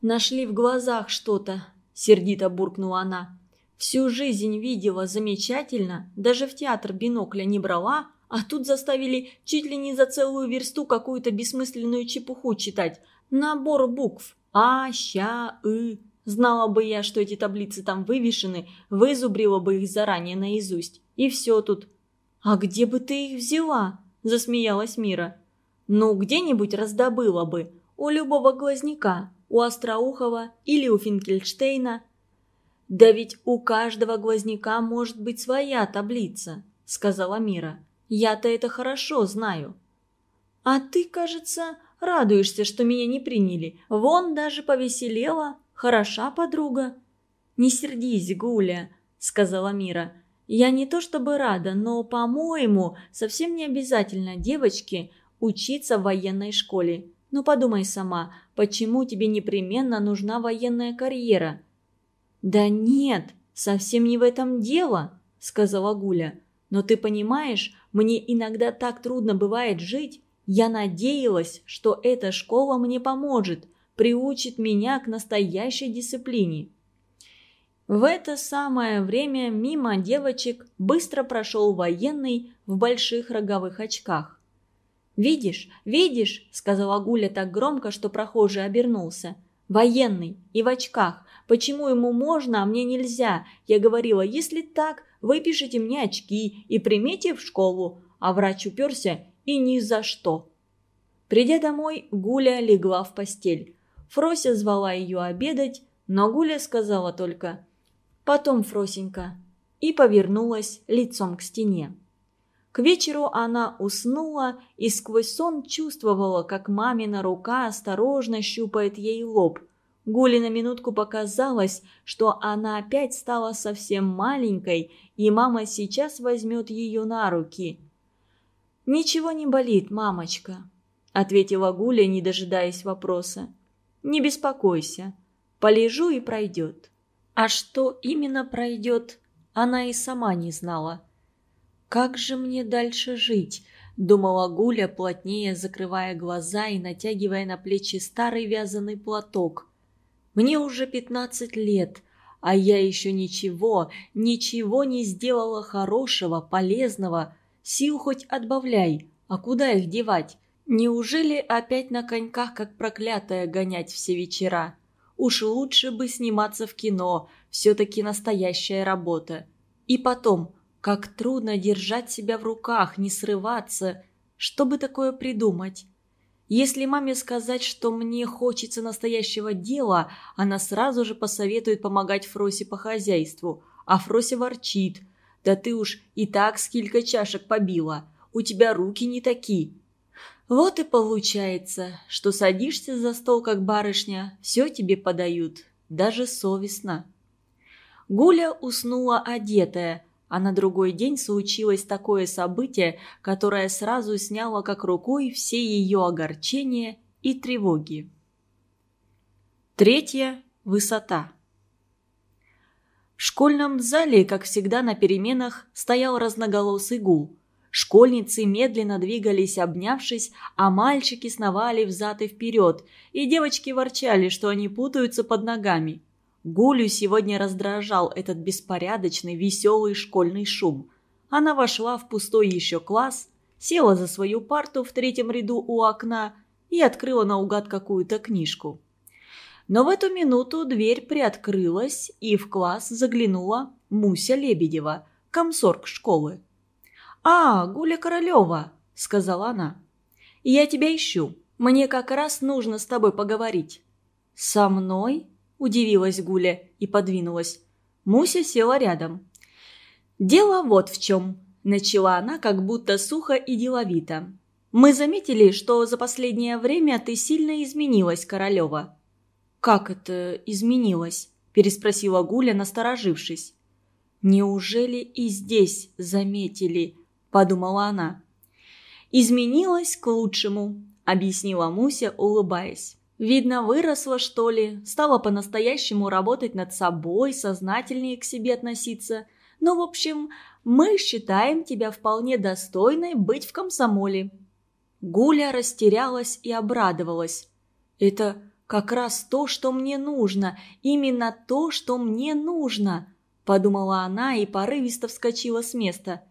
S1: «Нашли в глазах что-то», – сердито буркнула она. «Всю жизнь видела замечательно, даже в театр бинокля не брала, а тут заставили чуть ли не за целую версту какую-то бессмысленную чепуху читать. Набор букв. А, ща, и. Знала бы я, что эти таблицы там вывешены, вызубрила бы их заранее наизусть. И все тут. «А где бы ты их взяла?» – засмеялась Мира. «Ну, где-нибудь раздобыла бы. У любого глазняка у Остроухова или у Финкельштейна. «Да ведь у каждого глазняка может быть своя таблица», — сказала Мира. «Я-то это хорошо знаю». «А ты, кажется, радуешься, что меня не приняли. Вон даже повеселела. Хороша подруга». «Не сердись, Гуля», — сказала Мира. «Я не то чтобы рада, но, по-моему, совсем не обязательно девочке учиться в военной школе. Ну подумай сама, почему тебе непременно нужна военная карьера?» «Да нет, совсем не в этом дело», — сказала Гуля. «Но ты понимаешь, мне иногда так трудно бывает жить. Я надеялась, что эта школа мне поможет, приучит меня к настоящей дисциплине». В это самое время мимо девочек быстро прошел военный в больших роговых очках. «Видишь, видишь!» – сказала Гуля так громко, что прохожий обернулся. «Военный и в очках. Почему ему можно, а мне нельзя? Я говорила, если так, выпишите мне очки и примите в школу». А врач уперся и ни за что. Придя домой, Гуля легла в постель. Фрося звала ее обедать, но Гуля сказала только «Потом, Фросенька», и повернулась лицом к стене. К вечеру она уснула и сквозь сон чувствовала, как мамина рука осторожно щупает ей лоб. Гуле на минутку показалось, что она опять стала совсем маленькой, и мама сейчас возьмет ее на руки. «Ничего не болит, мамочка», — ответила Гуля, не дожидаясь вопроса. «Не беспокойся, полежу и пройдет». А что именно пройдет, она и сама не знала. «Как же мне дальше жить?» – думала Гуля, плотнее закрывая глаза и натягивая на плечи старый вязаный платок. «Мне уже пятнадцать лет, а я еще ничего, ничего не сделала хорошего, полезного. Сил хоть отбавляй, а куда их девать? Неужели опять на коньках, как проклятая, гонять все вечера? Уж лучше бы сниматься в кино, все-таки настоящая работа. И потом – как трудно держать себя в руках, не срываться. Что бы такое придумать? Если маме сказать, что мне хочется настоящего дела, она сразу же посоветует помогать Фросе по хозяйству. А Фрося ворчит. «Да ты уж и так сколько чашек побила. У тебя руки не такие». Вот и получается, что садишься за стол, как барышня, все тебе подают, даже совестно. Гуля уснула одетая – а на другой день случилось такое событие, которое сразу сняло как рукой все ее огорчения и тревоги. Третья – высота. В школьном зале, как всегда на переменах, стоял разноголосый гул. Школьницы медленно двигались, обнявшись, а мальчики сновали взад и вперед, и девочки ворчали, что они путаются под ногами – Гулю сегодня раздражал этот беспорядочный, веселый школьный шум. Она вошла в пустой еще класс, села за свою парту в третьем ряду у окна и открыла наугад какую-то книжку. Но в эту минуту дверь приоткрылась, и в класс заглянула Муся Лебедева, комсорг школы. «А, Гуля Королева», — сказала она. «Я тебя ищу. Мне как раз нужно с тобой поговорить». «Со мной?» Удивилась Гуля и подвинулась. Муся села рядом. «Дело вот в чем», – начала она как будто сухо и деловито. Мы заметили, что за последнее время ты сильно изменилась, Королева». «Как это изменилось?» – переспросила Гуля, насторожившись. «Неужели и здесь заметили?» – подумала она. «Изменилась к лучшему», – объяснила Муся, улыбаясь. «Видно, выросла, что ли, стала по-настоящему работать над собой, сознательнее к себе относиться. Ну, в общем, мы считаем тебя вполне достойной быть в комсомоле». Гуля растерялась и обрадовалась. «Это как раз то, что мне нужно, именно то, что мне нужно», – подумала она и порывисто вскочила с места.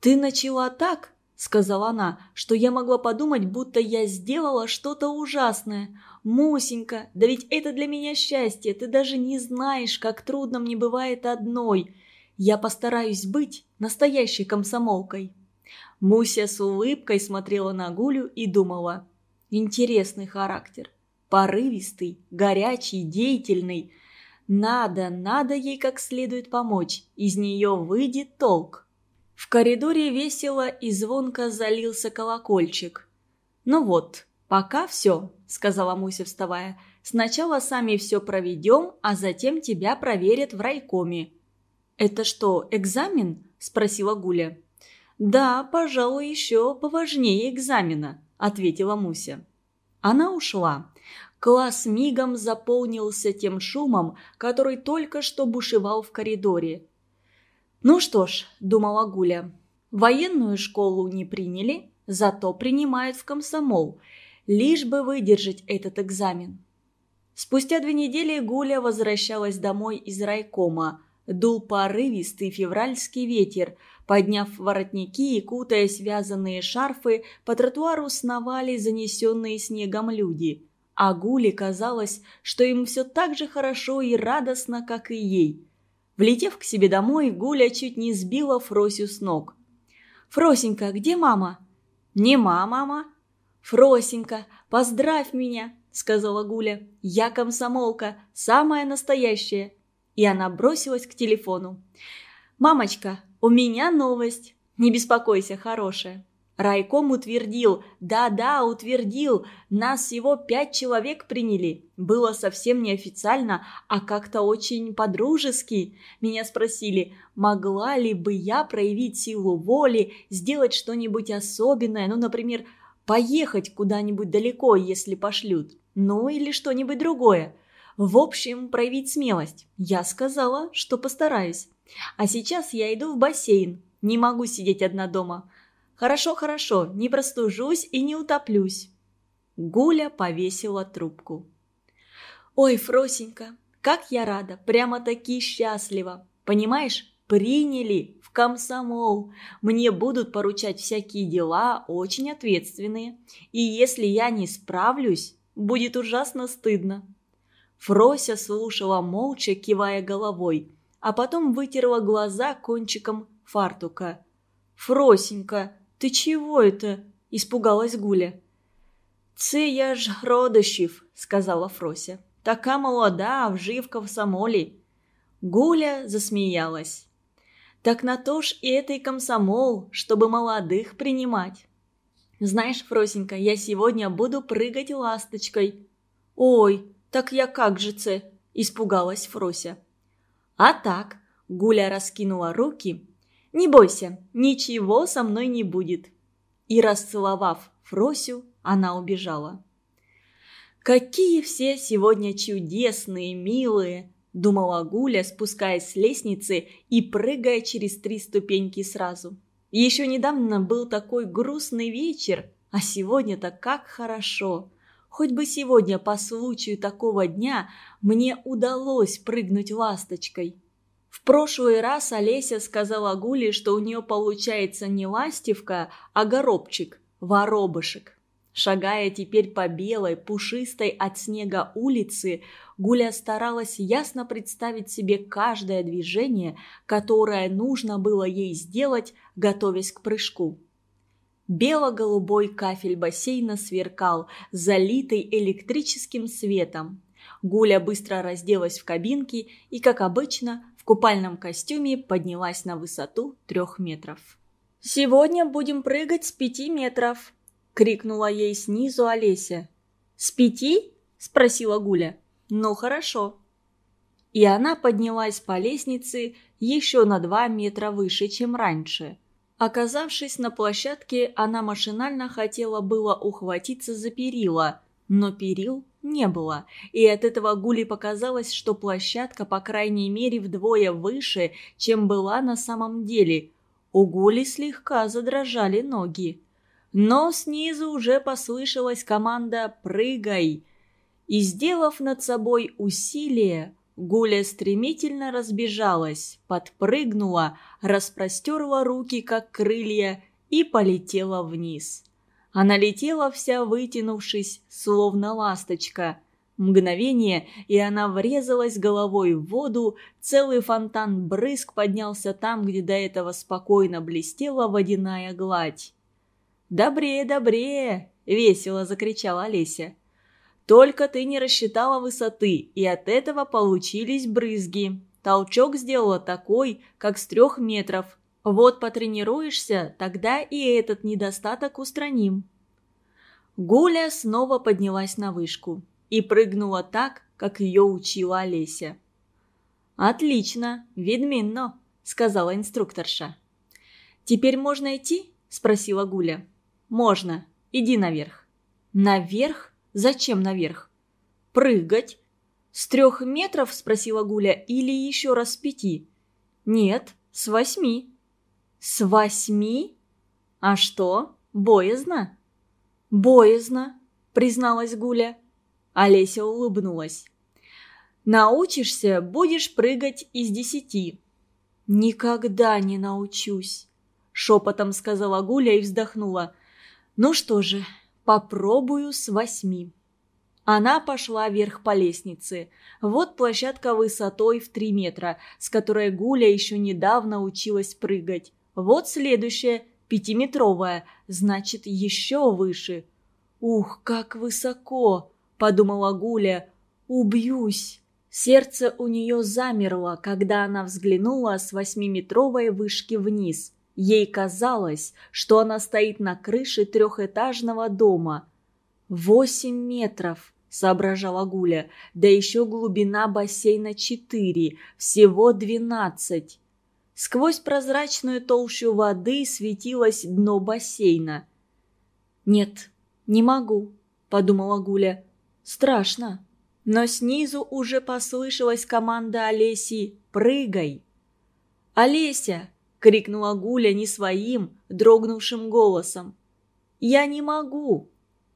S1: «Ты начала так», – сказала она, – «что я могла подумать, будто я сделала что-то ужасное. Мусенька, да ведь это для меня счастье, ты даже не знаешь, как трудно мне бывает одной. Я постараюсь быть настоящей комсомолкой». Муся с улыбкой смотрела на Гулю и думала, «Интересный характер» порывистый, горячий, деятельный. Надо, надо ей как следует помочь, из нее выйдет толк. В коридоре весело и звонко залился колокольчик. «Ну вот, пока все», — сказала Муся, вставая. «Сначала сами все проведем, а затем тебя проверят в райкоме». «Это что, экзамен?» – спросила Гуля. «Да, пожалуй, еще поважнее экзамена», – ответила Муся. Она ушла. Класс мигом заполнился тем шумом, который только что бушевал в коридоре. «Ну что ж», – думала Гуля, – «военную школу не приняли, зато принимают в комсомол, лишь бы выдержать этот экзамен». Спустя две недели Гуля возвращалась домой из райкома. Дул порывистый февральский ветер. Подняв воротники и кутая связанные шарфы, по тротуару сновали занесенные снегом люди – а Гуле казалось, что им все так же хорошо и радостно, как и ей. Влетев к себе домой, Гуля чуть не сбила Фросю с ног. «Фросенька, где мама?» «Нема, мама». «Фросенька, поздравь меня», — сказала Гуля. «Я комсомолка, самая настоящая». И она бросилась к телефону. «Мамочка, у меня новость. Не беспокойся, хорошая». Райком утвердил, да-да, утвердил, нас всего пять человек приняли. Было совсем неофициально, а как-то очень по-дружески. Меня спросили, могла ли бы я проявить силу воли, сделать что-нибудь особенное, ну, например, поехать куда-нибудь далеко, если пошлют, ну или что-нибудь другое. В общем, проявить смелость. Я сказала, что постараюсь. А сейчас я иду в бассейн. Не могу сидеть одна дома. Хорошо, хорошо, не простужусь и не утоплюсь». Гуля повесила трубку. «Ой, Фросенька, как я рада, прямо-таки счастлива. Понимаешь, приняли в комсомол. Мне будут поручать всякие дела, очень ответственные. И если я не справлюсь, будет ужасно стыдно». Фрося слушала молча, кивая головой, а потом вытерла глаза кончиком фартука. «Фросенька, «Ты чего это?» – испугалась Гуля. «Це я ж родощів», – сказала Фрося. «Така молода, вживка в самолі». Гуля засмеялась. «Так на то ж и это комсомол, чтобы молодых принимать». «Знаешь, Фросенька, я сегодня буду прыгать ласточкой». «Ой, так я как же це?» – испугалась Фрося. «А так», – Гуля раскинула руки «Не бойся, ничего со мной не будет». И расцеловав Фросю, она убежала. «Какие все сегодня чудесные, милые!» – думала Гуля, спускаясь с лестницы и прыгая через три ступеньки сразу. Еще недавно был такой грустный вечер, а сегодня-то как хорошо. Хоть бы сегодня по случаю такого дня мне удалось прыгнуть ласточкой. В прошлый раз Олеся сказала Гуле, что у нее получается не ластивка, а горобчик, воробышек. Шагая теперь по белой, пушистой от снега улице, Гуля старалась ясно представить себе каждое движение, которое нужно было ей сделать, готовясь к прыжку. Бело-голубой кафель бассейна сверкал, залитый электрическим светом. Гуля быстро разделась в кабинке и, как обычно, купальном костюме поднялась на высоту трех метров. «Сегодня будем прыгать с пяти метров», — крикнула ей снизу Олеся. «С пяти?» — спросила Гуля. «Ну, хорошо». И она поднялась по лестнице еще на два метра выше, чем раньше. Оказавшись на площадке, она машинально хотела было ухватиться за перила, но перил не было, и от этого Гули показалось, что площадка, по крайней мере, вдвое выше, чем была на самом деле. У Гули слегка задрожали ноги. Но снизу уже послышалась команда «Прыгай!» И, сделав над собой усилие, Гуля стремительно разбежалась, подпрыгнула, распростерла руки, как крылья, и полетела вниз. Она летела вся вытянувшись, словно ласточка. Мгновение, и она врезалась головой в воду, целый фонтан брызг поднялся там, где до этого спокойно блестела водяная гладь. «Добрее, добрее!» — весело закричала Олеся. «Только ты не рассчитала высоты, и от этого получились брызги. Толчок сделала такой, как с трех метров. Вот потренируешься, тогда и этот недостаток устраним». Гуля снова поднялась на вышку и прыгнула так, как ее учила Олеся. «Отлично, видминно», — сказала инструкторша. «Теперь можно идти?» — спросила Гуля. «Можно. Иди наверх». «Наверх? Зачем наверх?» «Прыгать». «С трех метров?» – спросила Гуля. «Или еще раз с пяти?» «Нет, с восьми». «С восьми? А что, боязно?» «Боязно», – призналась Гуля. Олеся улыбнулась. «Научишься, будешь прыгать из десяти». «Никогда не научусь», – шепотом сказала Гуля и вздохнула. Ну что же, попробую с восьми. Она пошла вверх по лестнице. Вот площадка высотой в три метра, с которой Гуля еще недавно училась прыгать. Вот следующая, пятиметровая, значит, еще выше. «Ух, как высоко!» – подумала Гуля. «Убьюсь!» Сердце у нее замерло, когда она взглянула с восьмиметровой вышки вниз – Ей казалось, что она стоит на крыше трехэтажного дома. «Восемь метров!» – соображала Гуля. «Да еще глубина бассейна четыре, всего двенадцать!» Сквозь прозрачную толщу воды светилось дно бассейна. «Нет, не могу», – подумала Гуля. «Страшно». Но снизу уже послышалась команда Олеси «Прыгай!» «Олеся!» — крикнула Гуля не своим, дрогнувшим голосом. «Я не могу!»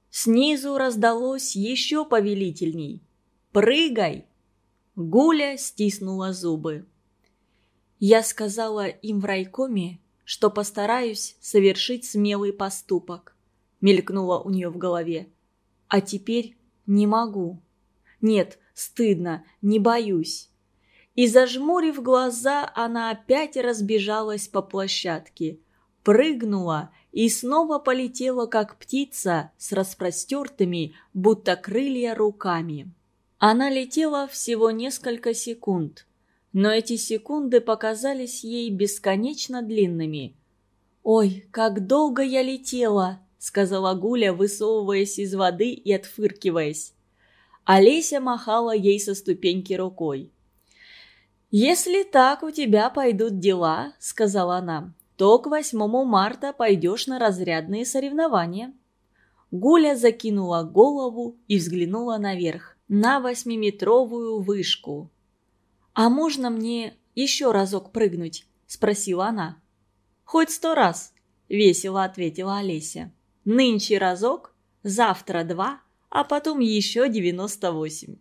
S1: Снизу раздалось еще повелительней. «Прыгай!» Гуля стиснула зубы. Я сказала им в райкоме, что постараюсь совершить смелый поступок. Мелькнуло у нее в голове. А теперь не могу. Нет, стыдно, не боюсь и, зажмурив глаза, она опять разбежалась по площадке, прыгнула и снова полетела, как птица, с распростертыми, будто крылья, руками. Она летела всего несколько секунд, но эти секунды показались ей бесконечно длинными. «Ой, как долго я летела!» — сказала Гуля, высовываясь из воды и отфыркиваясь. Олеся махала ей со ступеньки рукой. «Если так у тебя пойдут дела», — сказала она, — «то к 8 марта пойдешь на разрядные соревнования». Гуля закинула голову и взглянула наверх, на восьмиметровую вышку. «А можно мне еще разок прыгнуть?» – спросила она. «Хоть сто раз», – весело ответила Олеся. «Нынче разок, завтра два, а потом еще девяносто восемь».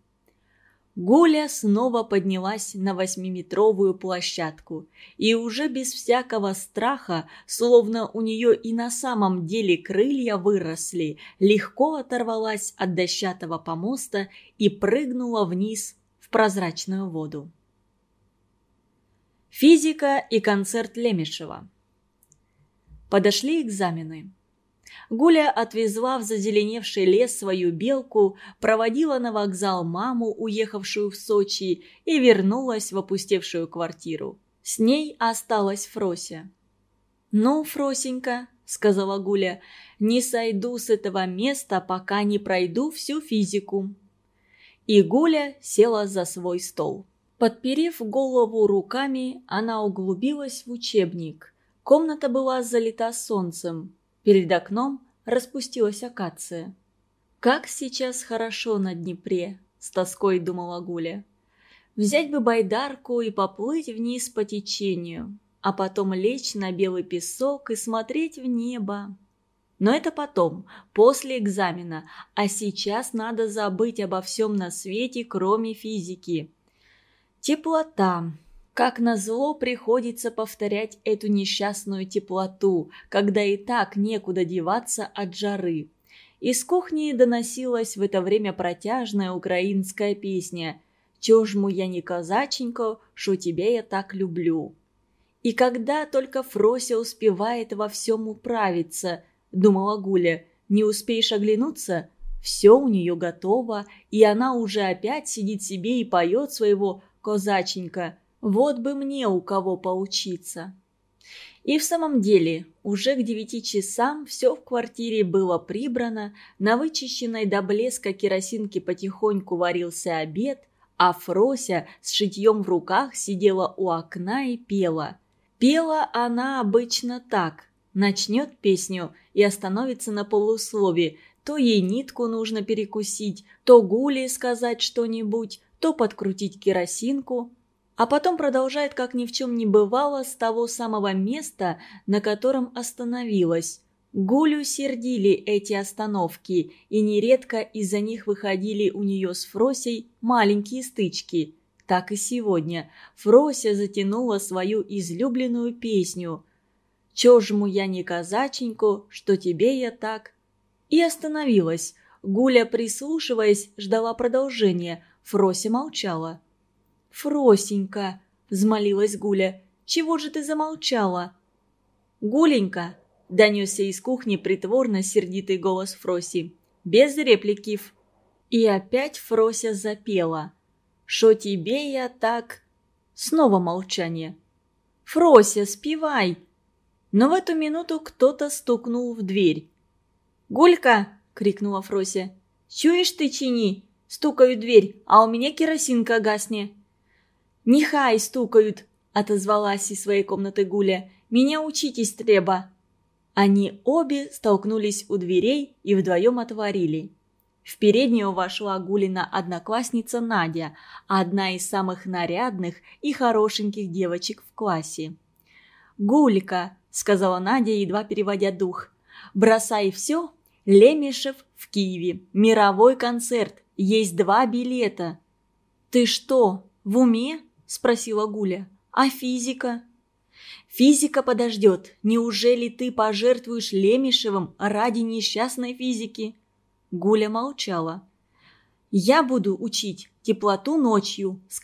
S1: Гуля снова поднялась на восьмиметровую площадку и уже без всякого страха, словно у нее и на самом деле крылья выросли, легко оторвалась от дощатого помоста и прыгнула вниз в прозрачную воду. Физика и концерт Лемешева Подошли экзамены. Гуля отвезла в зазеленевший лес свою белку, проводила на вокзал маму, уехавшую в Сочи, и вернулась в опустевшую квартиру. С ней осталась Фрося. «Ну, Фросенька, — сказала Гуля. «Не сойду с этого места, пока не пройду всю физику». И Гуля села за свой стол. Подперев голову руками, она углубилась в учебник. Комната была залита солнцем. Перед окном распустилась акация. «Как сейчас хорошо на Днепре!» – с тоской думала Гуля. «Взять бы байдарку и поплыть вниз по течению, а потом лечь на белый песок и смотреть в небо. Но это потом, после экзамена, а сейчас надо забыть обо всем на свете, кроме физики. Теплота. Как назло приходится повторять эту несчастную теплоту, когда и так некуда деваться от жары. Из кухни доносилась в это время протяжная украинская песня «Чё ж му я не казаченька, шо тебя я так люблю». И когда только Фрося успевает во всем управиться, думала Гуля, не успеешь оглянуться, все у нее готово, и она уже опять сидит себе и поет своего козаченька, вот бы мне у кого поучиться. И в самом деле, уже к девяти часам все в квартире было прибрано, на вычищенной до блеска керосинке потихоньку варился обед, а Фрося с шитьем в руках сидела у окна и пела. Пела она обычно так. Начнет песню и остановится на полуслове. То ей нитку нужно перекусить, то Гуле сказать что-нибудь, то подкрутить керосинку, а потом продолжает, как ни в чем не бывало, с того самого места, на котором остановилась. Гулю сердили эти остановки, и нередко из-за них выходили у нее с Фросей маленькие стычки. Так и сегодня Фрося затянула свою излюбленную песню «Чё жму я не казаченьку, что тебе я так?» и остановилась. Гуля, прислушиваясь, ждала продолжения – Фрося молчала. «Фросенька!» – взмолилась Гуля. «Чего же ты замолчала?» «Гуленька!» – донесся из кухни притворно сердитый голос Фроси. «Без репликив!» И опять Фрося запела. «Шо тебе я так...» Снова молчание. «Фрося, спевай!» Но в эту минуту кто-то стукнул в дверь. «Гулька!» — крикнула Фрося. «Чуешь ты, чини? Стукают дверь, а у меня керосинка гасне». «Нехай стукают», — отозвалась из своей комнаты Гуля. «Меня учитесь треба». Они обе столкнулись у дверей и вдвоем отворили. В переднюю вошла Гулина одноклассница Надя, одна из самых нарядных и хорошеньких девочек в классе. «Гулька», — сказала Надя, едва переводя дух, — «бросай все, Лемешев в Киеве, мировой концерт, есть два билета». «Ты что, в уме?» – спросила Гуля. «А физика?» «Физика подождет. Неужели ты пожертвуешь Лемешевым ради несчастной физики?» Гуля молчала. «Я буду учить теплоту ночью», – сказала